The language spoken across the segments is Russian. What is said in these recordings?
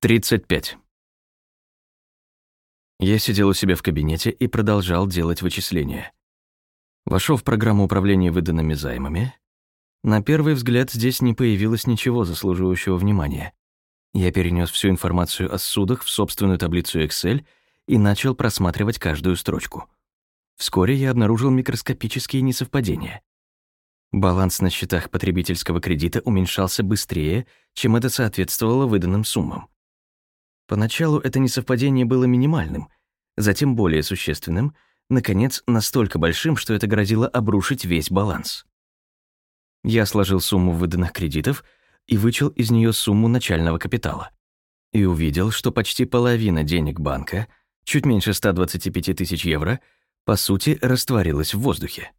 35. Я сидел у себя в кабинете и продолжал делать вычисления. Вошел в программу управления выданными займами. На первый взгляд здесь не появилось ничего заслуживающего внимания. Я перенес всю информацию о судах в собственную таблицу Excel и начал просматривать каждую строчку. Вскоре я обнаружил микроскопические несовпадения. Баланс на счетах потребительского кредита уменьшался быстрее, чем это соответствовало выданным суммам. Поначалу это несовпадение было минимальным, затем более существенным, наконец, настолько большим, что это грозило обрушить весь баланс. Я сложил сумму выданных кредитов и вычел из нее сумму начального капитала. И увидел, что почти половина денег банка, чуть меньше 125 тысяч евро, по сути, растворилась в воздухе.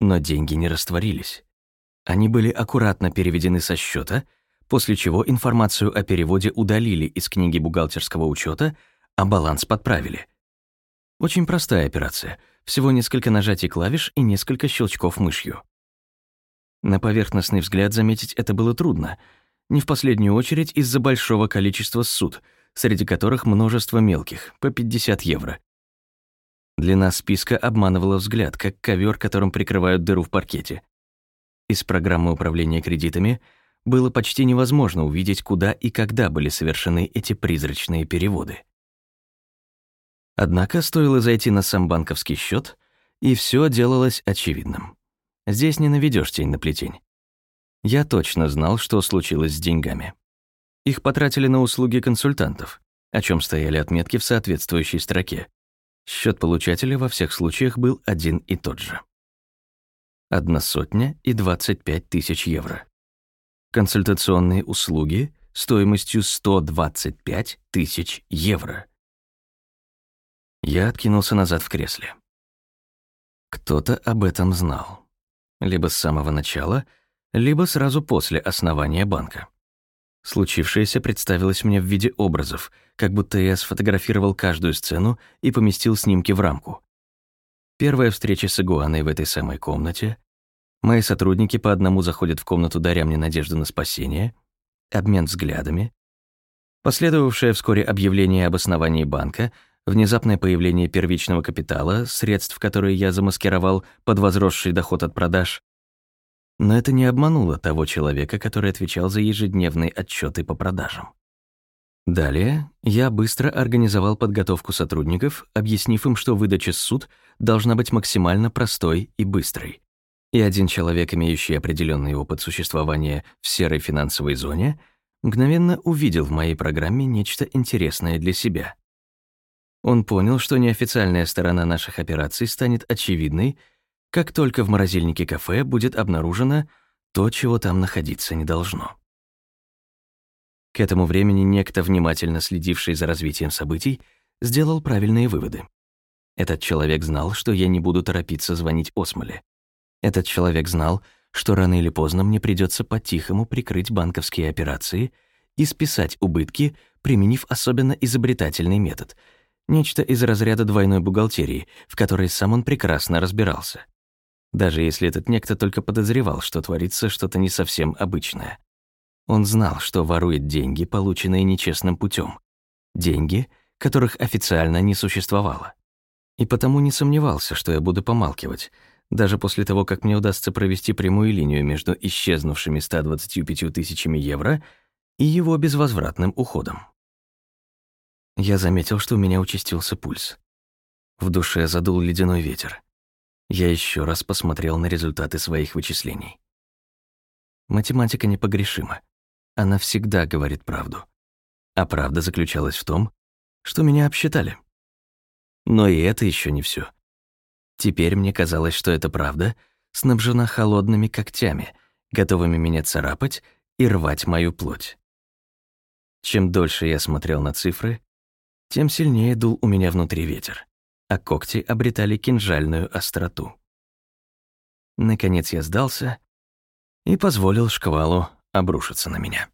Но деньги не растворились. Они были аккуратно переведены со счета после чего информацию о переводе удалили из книги бухгалтерского учета, а баланс подправили. Очень простая операция, всего несколько нажатий клавиш и несколько щелчков мышью. На поверхностный взгляд заметить это было трудно, не в последнюю очередь из-за большого количества суд, среди которых множество мелких, по 50 евро. Длина списка обманывала взгляд, как ковер, которым прикрывают дыру в паркете. Из программы управления кредитами — было почти невозможно увидеть, куда и когда были совершены эти призрачные переводы. Однако стоило зайти на сам банковский счет, и все делалось очевидным. Здесь не наведешь тень на плетень. Я точно знал, что случилось с деньгами. Их потратили на услуги консультантов, о чем стояли отметки в соответствующей строке. Счет получателя во всех случаях был один и тот же. Одна сотня и 25 тысяч евро консультационные услуги стоимостью 125 тысяч евро. Я откинулся назад в кресле. Кто-то об этом знал. Либо с самого начала, либо сразу после основания банка. Случившееся представилось мне в виде образов, как будто я сфотографировал каждую сцену и поместил снимки в рамку. Первая встреча с Игуаной в этой самой комнате, Мои сотрудники по одному заходят в комнату, даря мне надежду на спасение, обмен взглядами, последовавшее вскоре объявление об основании банка, внезапное появление первичного капитала, средств, которые я замаскировал под возросший доход от продаж. Но это не обмануло того человека, который отвечал за ежедневные отчеты по продажам. Далее я быстро организовал подготовку сотрудников, объяснив им, что выдача суд должна быть максимально простой и быстрой и один человек, имеющий определенный опыт существования в серой финансовой зоне, мгновенно увидел в моей программе нечто интересное для себя. Он понял, что неофициальная сторона наших операций станет очевидной, как только в морозильнике кафе будет обнаружено то, чего там находиться не должно. К этому времени некто, внимательно следивший за развитием событий, сделал правильные выводы. Этот человек знал, что я не буду торопиться звонить Осмоле. Этот человек знал, что рано или поздно мне придется по-тихому прикрыть банковские операции и списать убытки, применив особенно изобретательный метод, нечто из разряда двойной бухгалтерии, в которой сам он прекрасно разбирался. Даже если этот некто только подозревал, что творится что-то не совсем обычное. Он знал, что ворует деньги, полученные нечестным путем, Деньги, которых официально не существовало. И потому не сомневался, что я буду помалкивать, даже после того, как мне удастся провести прямую линию между исчезнувшими 125 тысячами евро и его безвозвратным уходом. Я заметил, что у меня участился пульс. В душе задул ледяной ветер. Я еще раз посмотрел на результаты своих вычислений. Математика непогрешима. Она всегда говорит правду. А правда заключалась в том, что меня обсчитали. Но и это еще не все. Теперь мне казалось, что это правда, снабжена холодными когтями, готовыми меня царапать и рвать мою плоть. Чем дольше я смотрел на цифры, тем сильнее дул у меня внутри ветер, а когти обретали кинжальную остроту. Наконец я сдался и позволил шквалу обрушиться на меня.